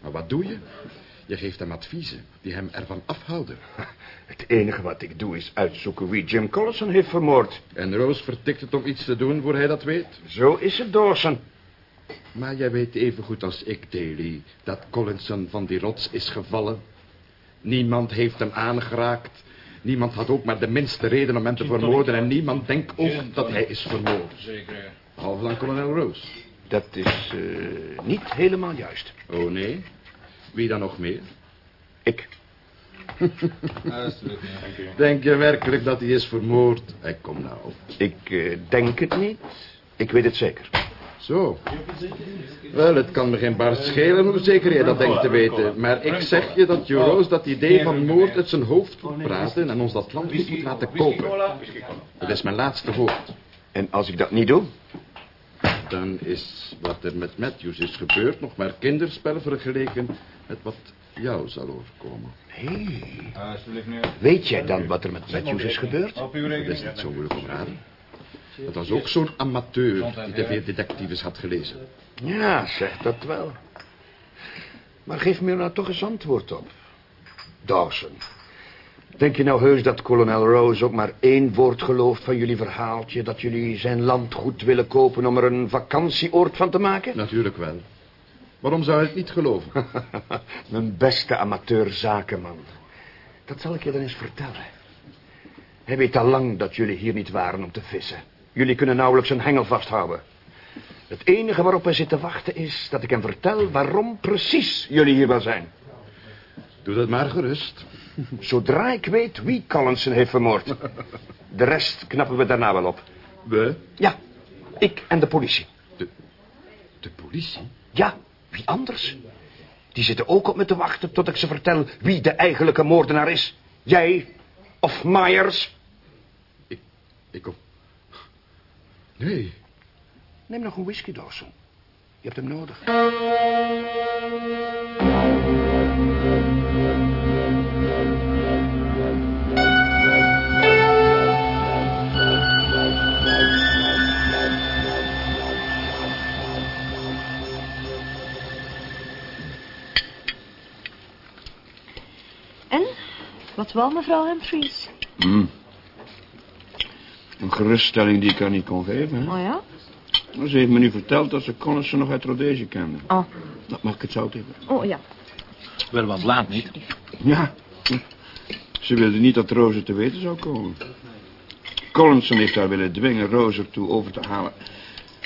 Speaker 10: Maar wat doe je? Je geeft hem adviezen die hem ervan afhouden.
Speaker 3: Het enige wat ik doe is uitzoeken wie Jim Collison heeft vermoord.
Speaker 10: En Roos vertikt het om iets te doen voor hij dat weet.
Speaker 3: Zo is het, Dawson.
Speaker 10: Maar jij weet even goed als ik, Daly, dat Collinson van die rots is gevallen. Niemand heeft hem aangeraakt. Niemand had ook maar de minste reden om hem te vermoorden. En niemand denkt ook dat hij is vermoord.
Speaker 9: Zeker.
Speaker 10: Behalve dan kolonel Roos.
Speaker 3: Dat is eh, niet helemaal juist.
Speaker 10: Oh nee? Wie dan nog meer?
Speaker 3: Ik.
Speaker 10: Denk je werkelijk dat hij is vermoord? Hey, kom nou.
Speaker 3: Ik eh, denk het niet. Ik weet het zeker.
Speaker 10: Zo. Wel, het kan me geen bar schelen hoe zeker jij dat denkt te weten. Maar ik zeg je dat Roos dat idee van moord uit zijn hoofd moet praten... en ons dat land moet laten kopen. Dat is mijn laatste woord.
Speaker 3: En als ik dat niet doe?
Speaker 10: Dan is wat er met Matthews is gebeurd... nog maar kinderspel vergeleken met wat jou zal overkomen.
Speaker 3: Hé,
Speaker 9: meneer.
Speaker 3: weet jij dan wat er met Matthews is gebeurd?
Speaker 10: Dat is niet zo moeilijk om raden. Dat was ook zo'n amateur die te veel detectives had gelezen.
Speaker 3: Ja, zeg dat wel. Maar geef me er nou toch eens antwoord op. Dawson. Denk je nou heus dat kolonel Rose ook maar één woord gelooft van jullie verhaaltje... dat jullie zijn landgoed willen kopen om er een vakantieoord van te maken?
Speaker 10: Natuurlijk wel. Waarom zou hij het niet geloven?
Speaker 3: Mijn beste amateurzakenman. Dat zal ik je dan eens vertellen. Hij weet al lang dat jullie hier niet waren om te vissen. Jullie kunnen nauwelijks een hengel vasthouden. Het enige waarop hij zit te wachten is dat ik hem vertel waarom precies jullie hier wel zijn.
Speaker 10: Doe dat maar gerust.
Speaker 3: Zodra ik weet wie Collinson heeft vermoord. De rest knappen we daarna wel op.
Speaker 10: We?
Speaker 3: Ja, ik en de politie.
Speaker 10: De politie?
Speaker 3: Ja, wie anders? Die zitten ook op me te wachten tot ik ze vertel wie de eigenlijke moordenaar is. Jij of Myers?
Speaker 10: Ik of... Nee.
Speaker 3: Neem nog een whisky, Dawson. Je hebt hem nodig.
Speaker 4: En? Wat wou mevrouw Humphries?
Speaker 11: Hm. Een geruststelling die ik haar niet kon geven, hè?
Speaker 4: Oh ja?
Speaker 11: Maar Ze heeft me nu verteld dat ze Collison nog uit Rhodesia kende.
Speaker 4: Oh.
Speaker 11: Dat mag ik het zout hebben.
Speaker 4: Oh ja.
Speaker 7: Wel wat laat niet.
Speaker 11: Ja. Ze wilde niet dat Roze te weten zou komen. Collinson heeft haar willen dwingen Roze ertoe over te halen...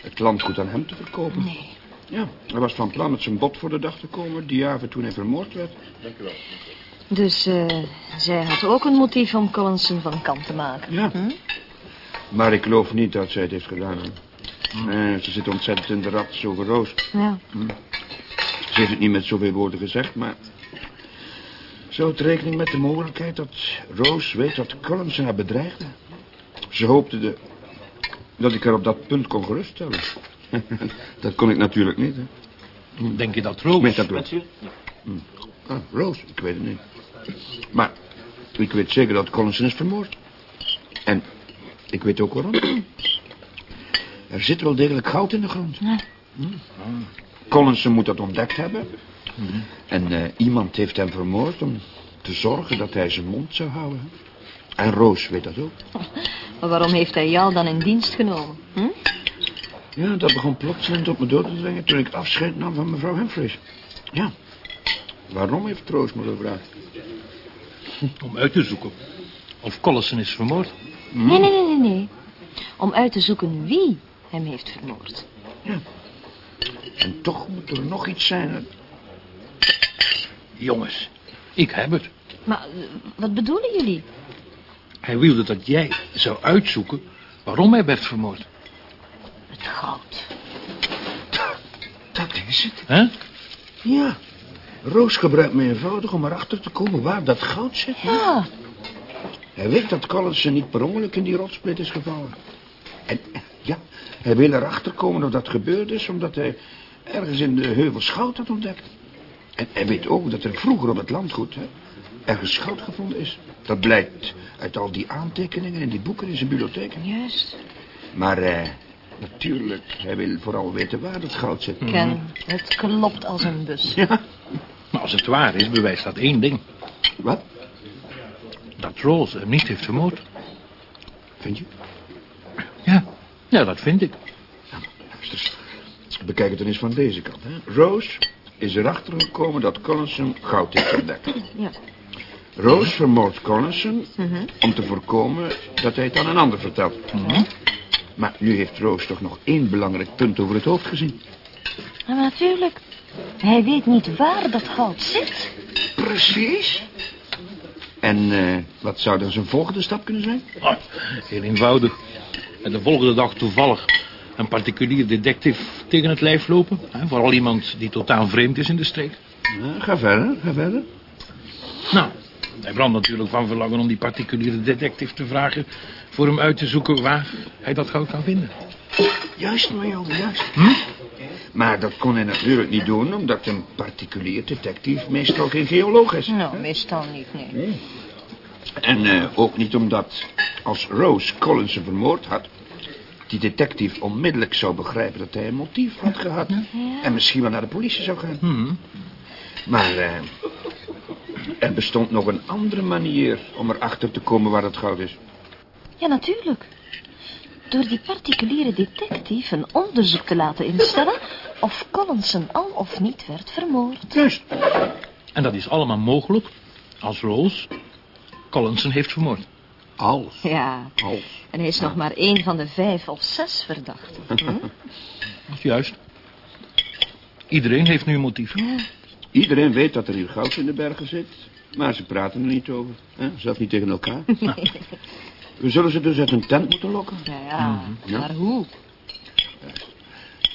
Speaker 11: het landgoed aan hem te verkopen.
Speaker 4: Nee.
Speaker 11: Ja, hij was van plan met zijn bot voor de dag te komen... die avond toen hij vermoord werd. Dank u wel.
Speaker 4: Dus eh, zij had ook een motief om Collinson van kant te maken.
Speaker 11: Ja.
Speaker 4: Hm?
Speaker 11: Maar ik geloof niet dat zij het heeft gedaan. Eh, ze zit ontzettend in de rat over Roos.
Speaker 4: Ja.
Speaker 11: Ze heeft het niet met zoveel woorden gezegd, maar... Ze houdt rekening met de mogelijkheid dat Rose weet dat Collinson haar bedreigde. Ze hoopte de, dat ik haar op dat punt kon geruststellen. dat kon ik natuurlijk niet, hè.
Speaker 7: Denk je dat Roos...
Speaker 11: Met dat wel. Hm. Ah, Rose, ik weet het niet. Maar ik weet zeker dat Collinson is vermoord. En ik weet ook waarom.
Speaker 3: Er zit wel degelijk goud in de grond.
Speaker 12: Ja.
Speaker 3: Hm? Collinson moet dat ontdekt hebben. En eh, iemand heeft hem vermoord om te zorgen dat hij zijn mond zou houden. En Roos weet dat ook.
Speaker 4: Maar waarom heeft hij jou dan in dienst genomen? Hm?
Speaker 3: Ja, dat begon plotseling op me door te dringen toen ik afscheid nam van mevrouw Humphreys. Ja. Waarom heeft Roos me gevraagd?
Speaker 7: Om uit te zoeken of Collison is vermoord.
Speaker 4: Nee, nee, nee, nee, nee. Om uit te zoeken wie hem heeft vermoord.
Speaker 3: En toch moet er nog iets zijn.
Speaker 7: Jongens, ik heb het.
Speaker 4: Maar eh, wat bedoelen jullie?
Speaker 7: Hij wilde dat jij zou uitzoeken waarom hij werd vermoord.
Speaker 4: Het goud.
Speaker 3: Dat is het.
Speaker 7: Hè?
Speaker 3: Ja. Roos gebruikt me eenvoudig om erachter te komen waar dat goud zit.
Speaker 4: Ja,
Speaker 3: Hij weet dat Collinson niet per ongeluk in die rotsplit is gevallen. En ja, hij wil erachter komen of dat gebeurd is... omdat hij ergens in de heuvels goud had ontdekt. En hij weet ook dat er vroeger op het landgoed... Hè, ergens goud gevonden is. Dat blijkt uit al die aantekeningen en die boeken in zijn bibliotheek.
Speaker 4: juist.
Speaker 3: Maar eh, natuurlijk, hij wil vooral weten waar dat goud zit.
Speaker 4: Ken, het klopt als een bus.
Speaker 3: Ja,
Speaker 7: Maar als het waar is, bewijst dat één ding.
Speaker 3: wat?
Speaker 7: Dat Rose hem niet heeft vermoord.
Speaker 3: Vind je?
Speaker 7: Ja, ja dat vind ik.
Speaker 3: Luister, bekijk het dan eens van deze kant. Hè? Rose is erachter gekomen dat Collinson goud heeft ontdekt.
Speaker 4: Ja.
Speaker 3: Rose vermoordt Collinson om te voorkomen dat hij het aan een ander vertelt. Maar nu heeft Rose toch nog één belangrijk punt over het hoofd gezien.
Speaker 4: Ja, maar natuurlijk. Hij weet niet waar dat goud zit.
Speaker 3: Precies. En eh, wat zou dan zijn volgende stap kunnen zijn?
Speaker 7: Ah, heel eenvoudig. En de volgende dag toevallig een particulier detective tegen het lijf lopen. Hè, vooral iemand die totaal vreemd is in de streek.
Speaker 3: Ja, ga verder, ga verder.
Speaker 7: Nou, hij brandt natuurlijk van verlangen om die particuliere detective te vragen... voor hem uit te zoeken waar hij dat goud kan vinden.
Speaker 3: Juist, jongen, juist. Maar dat kon hij natuurlijk niet doen... omdat een particulier detective meestal geen geoloog is.
Speaker 4: Nou, meestal niet, nee.
Speaker 3: En eh, ook niet omdat, als Rose Collinson vermoord had... die detective onmiddellijk zou begrijpen dat hij een motief had gehad... en misschien wel naar de politie zou gaan. Maar eh, er bestond nog een andere manier om erachter te komen waar het goud is.
Speaker 4: Ja, natuurlijk. Door die particuliere detective een onderzoek te laten instellen... of Collinson al of niet werd vermoord.
Speaker 3: Juist.
Speaker 7: En dat is allemaal mogelijk als Rose Collinson heeft vermoord.
Speaker 3: Als.
Speaker 4: Ja,
Speaker 3: Als.
Speaker 4: en hij is nog maar één van de vijf of zes verdachten. Hm?
Speaker 7: Dat is juist. Iedereen heeft nu een motief.
Speaker 3: Iedereen weet dat er hier goud in de bergen zit... maar ze praten er niet over. Hè? Zelfs niet tegen elkaar. We zullen ze dus uit hun tent moeten lokken.
Speaker 4: Ja, ja,
Speaker 3: Ja.
Speaker 4: maar hoe?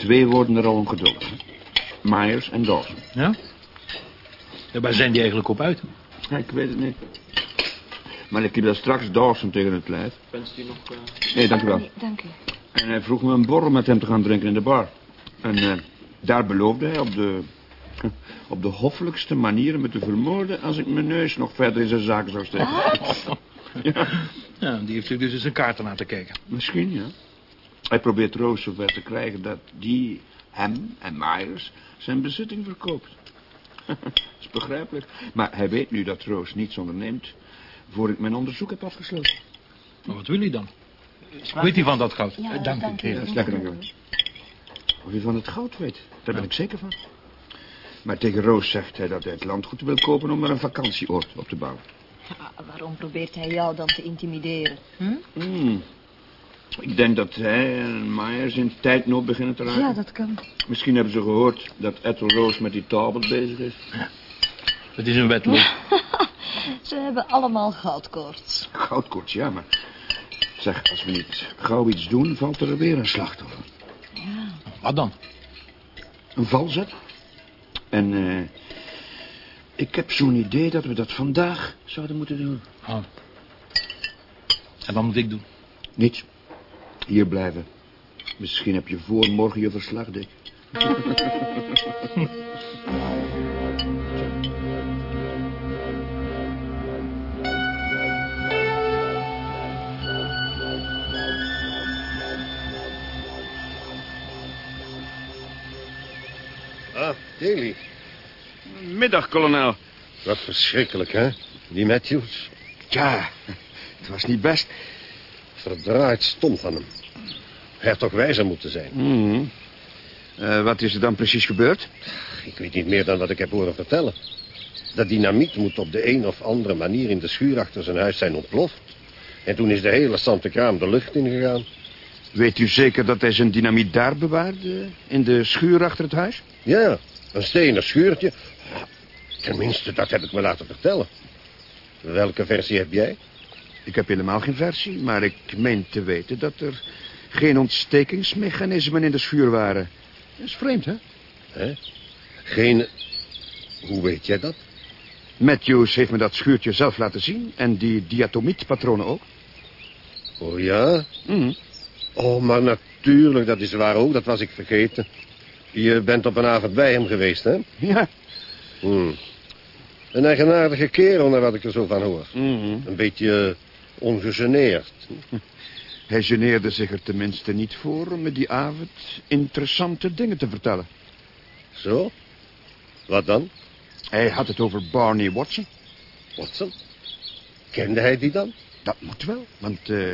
Speaker 3: Twee worden er al om gedoken. hè. Myers en Dawson.
Speaker 7: Ja? ja? Waar zijn die eigenlijk op uit?
Speaker 3: Ja, ik weet het niet. Maar ik heb daar straks Dawson tegen het lijf.
Speaker 13: Wenst u nog... eh,
Speaker 3: Nee, dank u wel.
Speaker 4: Nee, dank u.
Speaker 3: En hij vroeg me een borrel met hem te gaan drinken in de bar. En eh, daar beloofde hij op de, op de hoffelijkste manier me te vermoorden... als ik mijn neus nog verder in zijn zaken zou steken. Ja,
Speaker 7: Ja, die heeft u dus eens een kaart laten kijken.
Speaker 3: misschien, ja. Hij probeert Roos zover te krijgen dat die hem en Myers zijn bezitting verkoopt. Dat is begrijpelijk. Maar hij weet nu dat Roos niets onderneemt... voor ik mijn onderzoek heb afgesloten.
Speaker 7: Maar wat wil hij dan? Weet hij van dat goud?
Speaker 4: Ja,
Speaker 7: Eh, dank,
Speaker 4: dank
Speaker 7: u.
Speaker 3: Ja, dat is lekker, dank u wel. Of hij van het goud weet, daar ben ik zeker van. Maar tegen Roos zegt hij dat hij het landgoed wil kopen om er een vakantieoord op te bouwen.
Speaker 4: Ja, waarom probeert hij jou dan te intimideren? Hm?
Speaker 3: Hmm. Ik denk dat hij en Myers in tijdnood beginnen te raken.
Speaker 4: Ja, dat kan.
Speaker 3: Misschien hebben ze gehoord dat Ethel Roos met die Talbot bezig is.
Speaker 7: Het is een wedloop.
Speaker 4: Ze hebben allemaal goudkoorts.
Speaker 3: Goudkoorts, ja, maar... Zeg, als we niet gauw iets doen, valt er weer een slachtoffer.
Speaker 7: Wat dan?
Speaker 3: Een valzet. En eh, ik heb zo'n idee dat we dat vandaag zouden moeten doen.
Speaker 7: Ah. En wat moet ik doen?
Speaker 3: Niets. Hier blijven. Misschien heb je voor morgen je verslag, Dick.
Speaker 14: Ah, Daly.
Speaker 3: Middag, kolonel.
Speaker 14: Wat verschrikkelijk, hè? Die Matthews.
Speaker 3: Ja, het was niet best.
Speaker 14: Verdraaid stom van hem. Hij had toch wijzer moeten zijn.
Speaker 3: Mhm. Eh, wat is er dan precies gebeurd?
Speaker 14: Ik weet niet meer dan wat ik heb horen vertellen. Dat dynamiet moet op de een of andere manier in de schuur achter zijn huis zijn ontploft. En toen is de hele Sante Kraam de lucht ingegaan.
Speaker 3: Weet u zeker dat hij zijn dynamiet daar bewaarde? In de schuur achter het huis?
Speaker 14: Ja, een stenen schuurtje. Tenminste, dat heb ik me laten vertellen. Welke versie heb jij?
Speaker 3: Ik heb helemaal geen versie, maar ik meen te weten dat er geen ontstekingsmechanismen in de schuur waren. Dat is vreemd, hè?
Speaker 14: Hè? Geen... Hoe weet jij dat?
Speaker 3: Matthews heeft me dat schuurtje zelf laten zien en die diatomietpatronen ook.
Speaker 14: Oh ja?
Speaker 3: Mhm.
Speaker 14: Oh, maar natuurlijk, dat is waar ook. Dat was ik vergeten. Je bent op een avond bij hem geweest, hè?
Speaker 3: Ja.
Speaker 14: Hmm. Een eigenaardige kerel, naar wat ik er zo van hoor.
Speaker 3: Mhm.
Speaker 14: Een beetje ongegeneerd.
Speaker 3: Hij geneerde zich er tenminste niet voor om me die avond interessante dingen te vertellen.
Speaker 14: Zo? Wat dan?
Speaker 3: Hij had het over Barney Watson.
Speaker 14: Watson? Kende hij die dan?
Speaker 3: Dat moet wel, want eh,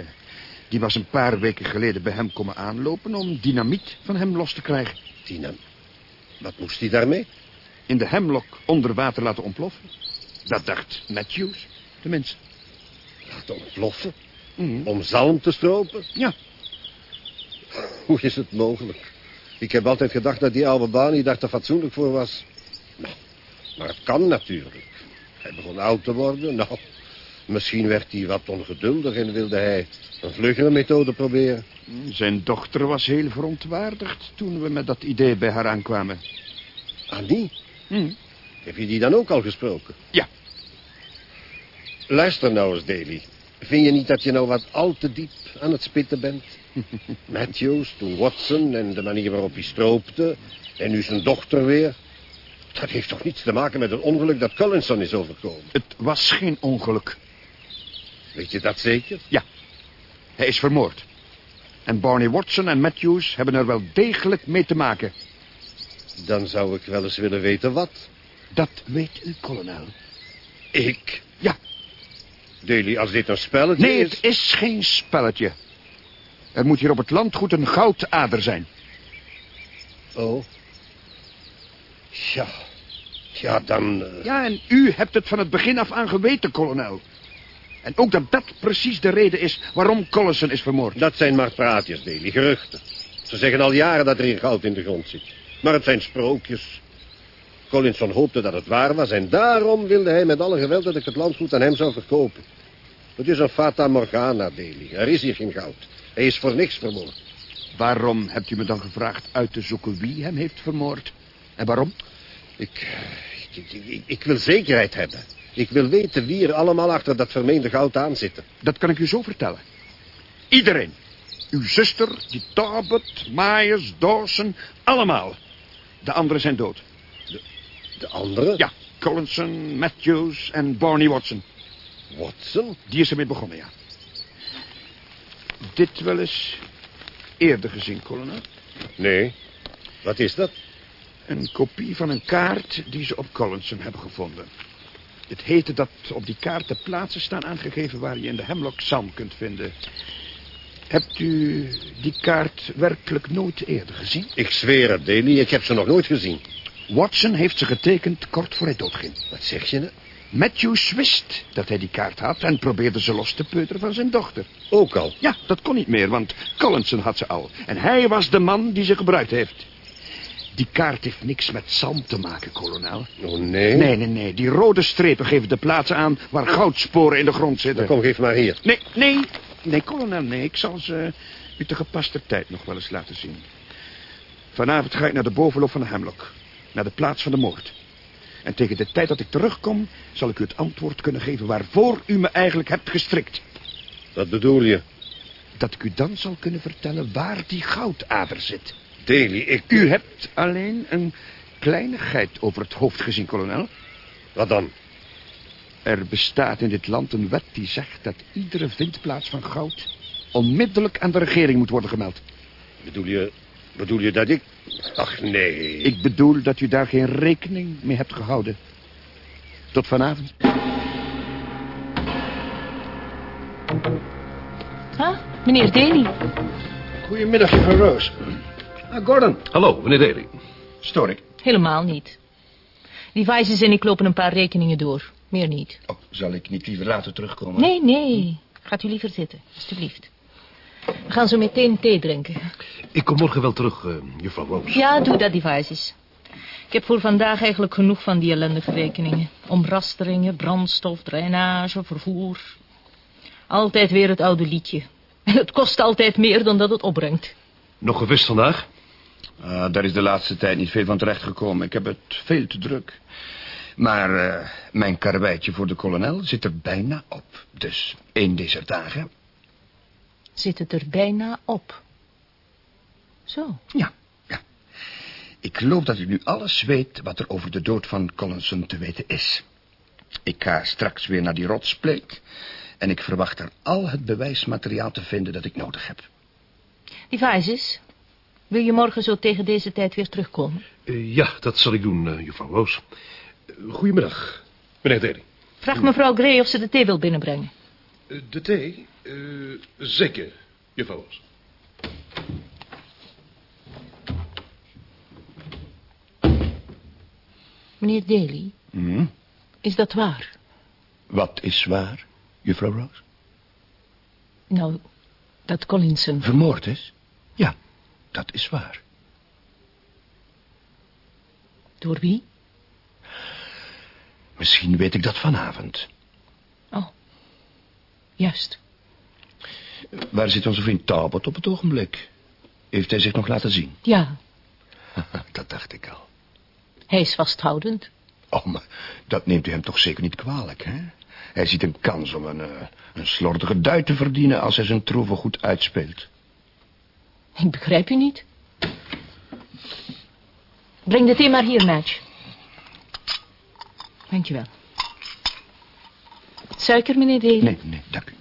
Speaker 3: die was een paar weken geleden bij hem komen aanlopen om dynamiet van hem los te krijgen.
Speaker 14: Dynamiet? Wat moest hij daarmee?
Speaker 3: In de hemlock onder water laten ontploffen. Dat dacht Matthews, tenminste.
Speaker 14: Laten ontploffen?
Speaker 3: Mhm.
Speaker 14: Om zalm te stropen?
Speaker 3: Ja.
Speaker 14: Hoe is het mogelijk? Ik heb altijd gedacht dat die oude Barney daar te fatsoenlijk voor was. Nou, maar het kan natuurlijk. Hij begon oud te worden. Nou, misschien werd hij wat ongeduldig en wilde hij een vluggere methode proberen.
Speaker 3: Zijn dochter was heel verontwaardigd toen we met dat idee bij haar aankwamen.
Speaker 14: Annie?
Speaker 3: Hm.
Speaker 14: Heb je die dan ook al gesproken?
Speaker 3: Ja.
Speaker 14: Luister nou eens, Daly. Vind je niet dat je nou wat al te diep aan het spitten bent? Matthews, toen Watson en de manier waarop hij stroopte... en nu zijn dochter weer... Dat heeft toch niets te maken met het ongeluk dat Collinson is overkomen?
Speaker 3: Het was geen ongeluk.
Speaker 14: Weet je dat zeker?
Speaker 3: Ja. Hij is vermoord. En Barney Watson en Matthews hebben er wel degelijk mee te maken.
Speaker 14: Dan zou ik wel eens willen weten wat.
Speaker 3: Dat weet u, kolonel.
Speaker 14: Ik?
Speaker 3: Ja.
Speaker 14: Daly, als dit een spelletje
Speaker 3: Nee,
Speaker 14: is...
Speaker 3: het is geen spelletje. Er moet hier op het landgoed een goudader zijn.
Speaker 14: Oh. Ja. Ja, dan... eh,
Speaker 3: Ja, en u hebt het van het begin af aan geweten, kolonel. En ook dat dat precies de reden is waarom Collison is vermoord.
Speaker 14: Dat zijn maar praatjes, Daly, geruchten. Ze zeggen al jaren dat er hier goud in de grond zit. Maar het zijn sprookjes. Collinson hoopte dat het waar was... en daarom wilde hij met alle geweld dat ik het landgoed aan hem zou verkopen. Het is een fata morgana, Daly. Er is hier geen goud. Hij is voor niks vermoord.
Speaker 3: Waarom hebt u me dan gevraagd uit te zoeken wie hem heeft vermoord? En waarom?
Speaker 14: Ik, ik, ik, wil zekerheid hebben. Ik wil weten wie er allemaal achter dat vermeende goud aan zitten.
Speaker 3: Dat kan ik u zo vertellen. Iedereen. Uw zuster, die Talbot, Myers, Dawson, allemaal. De anderen zijn dood.
Speaker 14: De anderen?
Speaker 3: Ja, Collinson, Matthews en Barney Watson.
Speaker 14: Watson?
Speaker 3: Die is ermee begonnen, ja. Dit wel eens eerder gezien, kolonel.
Speaker 14: Nee. Wat is dat?
Speaker 3: Een kopie van een kaart die ze op Collinson hebben gevonden. Het heette dat op die kaart de plaatsen staan aangegeven... waar je in de Hemlock zalm kunt vinden. Hebt u die kaart werkelijk nooit eerder gezien?
Speaker 14: Ik zweer het, Daly. Ik heb ze nog nooit gezien.
Speaker 3: Watson heeft ze getekend kort voor hij doodging.
Speaker 14: Wat zeg je nou?
Speaker 3: Matthews wist dat hij die kaart had... en probeerde ze los te peuteren van zijn dochter.
Speaker 14: Ook al?
Speaker 3: Ja, dat kon niet meer, want Collinson had ze al. En hij was de man die ze gebruikt heeft. Die kaart heeft niks met zalm te maken, kolonel.
Speaker 14: Oh, nee?
Speaker 3: Nee, nee, nee. Die rode strepen geven de plaatsen aan waar goudsporen in de grond zitten.
Speaker 14: Dan kom, geef maar hier.
Speaker 3: Nee, nee. Nee, kolonel, nee. Ik zal ze u te gepaste tijd nog wel eens laten zien. Vanavond ga ik naar de bovenloop van de Hemlock. Naar de plaats van de moord. En tegen de tijd dat ik terugkom... zal ik u het antwoord kunnen geven waarvoor u me eigenlijk hebt gestrikt.
Speaker 14: Wat bedoel je?
Speaker 3: Dat ik u dan zal kunnen vertellen waar die goudader zit.
Speaker 14: Daly, ik...
Speaker 3: U hebt alleen een kleinigheid over het hoofd gezien, kolonel.
Speaker 14: Wat dan?
Speaker 3: Er bestaat in dit land een wet die zegt dat iedere vindplaats van goud... onmiddellijk aan de regering moet worden gemeld.
Speaker 14: Bedoel je, bedoel je dat ik... Ach, nee.
Speaker 3: Ik bedoel dat u daar geen rekening mee hebt gehouden. Tot vanavond.
Speaker 15: Ah, meneer Daly.
Speaker 14: Goedemiddag, juffrouw Roos. Ah, Gordon.
Speaker 16: Hallo, meneer Daly.
Speaker 3: Stoor ik?
Speaker 15: Helemaal niet. Die Vices en ik lopen een paar rekeningen door. Meer niet.
Speaker 3: Oh, zal ik niet liever later terugkomen?
Speaker 15: Nee, nee. Gaat u liever zitten, alstublieft. We gaan zo meteen thee drinken.
Speaker 16: Ik kom morgen wel terug, eh, juffrouw Roos.
Speaker 15: Ja, doe dat, Devices. Ik heb voor vandaag eigenlijk genoeg van die ellendige rekeningen. Omrasteringen, brandstof, drainage, vervoer. Altijd weer het oude liedje. En het kost altijd meer dan dat het opbrengt.
Speaker 16: Nog gevist vandaag?
Speaker 3: Ah, daar is de laatste tijd niet veel van terechtgekomen. Ik heb het veel te druk. Maar eh, mijn karweitje voor de kolonel zit er bijna op. Dus één deze dagen.
Speaker 15: Zit het er bijna op. Zo.
Speaker 3: Ja, ja. Ik geloof dat u nu alles weet wat er over de dood van Collinson te weten is. Ik ga straks weer naar die rotsplek. En ik verwacht er al het bewijsmateriaal te vinden dat ik nodig heb.
Speaker 15: Devices, wil je morgen zo tegen deze tijd weer terugkomen?
Speaker 16: Eh, ja, dat zal ik doen, eh, juffrouw Roos. Eh, goedemiddag, meneer Daly.
Speaker 15: Vraag mevrouw Gray of ze de thee wil binnenbrengen.
Speaker 16: Eh, de thee? Eh, zeker, juffrouw Roos.
Speaker 15: Meneer Daly,
Speaker 3: Hm?
Speaker 15: is dat waar?
Speaker 3: Wat is waar, juffrouw Roos?
Speaker 15: Nou, dat Collinson...
Speaker 3: Vermoord is? Ja, dat is waar.
Speaker 15: Door wie?
Speaker 3: Misschien weet ik dat vanavond.
Speaker 15: Juist.
Speaker 3: Waar zit onze vriend Talbot op het ogenblik? Heeft hij zich nog laten zien?
Speaker 15: Ja,
Speaker 3: dat dacht ik al.
Speaker 15: hij is vasthoudend.
Speaker 3: Oh, maar dat neemt u hem toch zeker niet kwalijk, hè? Hij ziet een kans om een, eh, een slordige duit te verdienen als hij zijn troeven goed uitspeelt.
Speaker 15: Ik begrijp u niet. Breng de thee maar hier, Madge. Dankjewel. Suiker, meneer Daly?
Speaker 3: Nee, nee, dank u.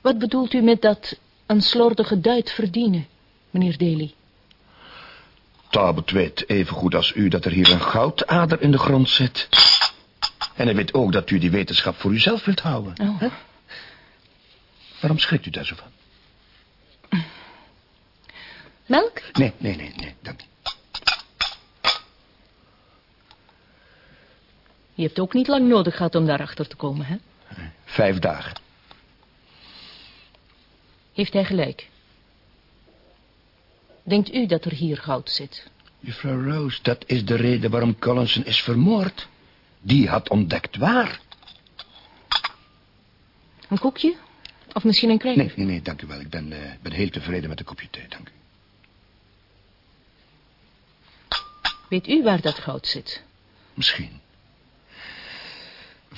Speaker 15: Wat bedoelt u met dat een slordige duit verdienen, meneer Daly?
Speaker 3: Talbot weet even goed als u dat er hier een goudader in de grond zit. En hij weet ook dat u die wetenschap voor uzelf wilt houden.
Speaker 15: Oh.
Speaker 3: Waarom schrikt u daar zo van?
Speaker 15: Melk?
Speaker 3: Nee, nee, nee, nee, dank u.
Speaker 15: Je hebt ook niet lang nodig gehad om daarachter te komen, hè?
Speaker 3: Vijf dagen.
Speaker 15: Heeft hij gelijk? Denkt u dat er hier goud zit?
Speaker 3: Juffrouw Rose, dat is de reden waarom Collinson is vermoord. Die had ontdekt waar.
Speaker 15: Een koekje? Of misschien een kreeg?
Speaker 3: Nee, nee, nee, dank u wel. Ik ben, eh, ben heel tevreden met een kopje thee, dank u.
Speaker 15: Weet u waar dat goud zit?
Speaker 3: Misschien.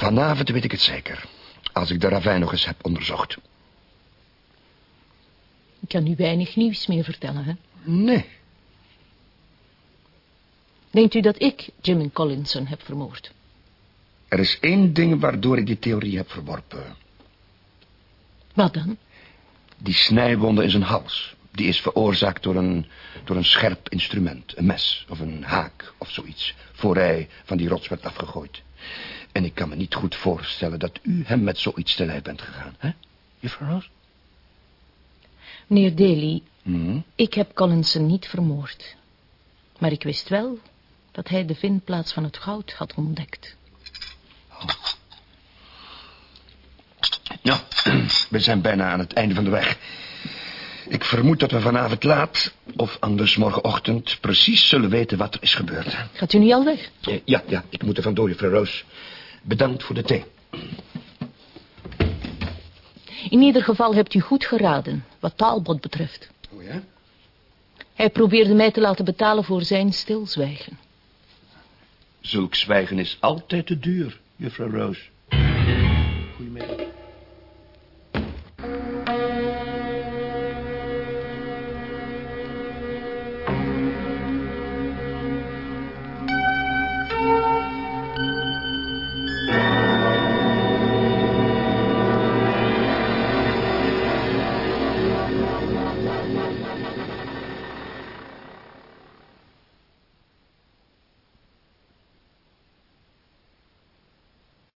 Speaker 3: Vanavond weet ik het zeker. Als ik de ravijn nog eens heb onderzocht.
Speaker 15: Ik kan u weinig nieuws meer vertellen, hè?
Speaker 3: Nee.
Speaker 15: Denkt u dat ik Jim Collinson heb vermoord?
Speaker 3: Er is één ding waardoor ik die theorie heb verworpen.
Speaker 15: Wat dan?
Speaker 3: Die snijwonde in zijn hals. Die is veroorzaakt door een, door een scherp instrument. Een mes of een haak of zoiets. Voor hij van die rots werd afgegooid. En ik kan me niet goed voorstellen dat u hem met zoiets te lijf bent gegaan. Hè, juffrouw Roos?
Speaker 15: Meneer Daly,
Speaker 3: Hm?
Speaker 15: ik heb Collinson niet vermoord. Maar ik wist wel dat hij de vindplaats van het goud had ontdekt.
Speaker 3: Nou, we zijn bijna aan het einde van de weg. Ik vermoed dat we vanavond laat, of anders morgenochtend, precies zullen weten wat er is gebeurd.
Speaker 15: Gaat u nu al weg?
Speaker 3: Eh, Ja, ja, ik moet er vandoor, juffrouw Roos. Bedankt voor de thee.
Speaker 15: In ieder geval hebt u goed geraden, wat Talbot betreft.
Speaker 3: Oh ja?
Speaker 15: Hij probeerde mij te laten betalen voor zijn stilzwijgen.
Speaker 3: Zulk zwijgen is altijd te duur, juffrouw Roos.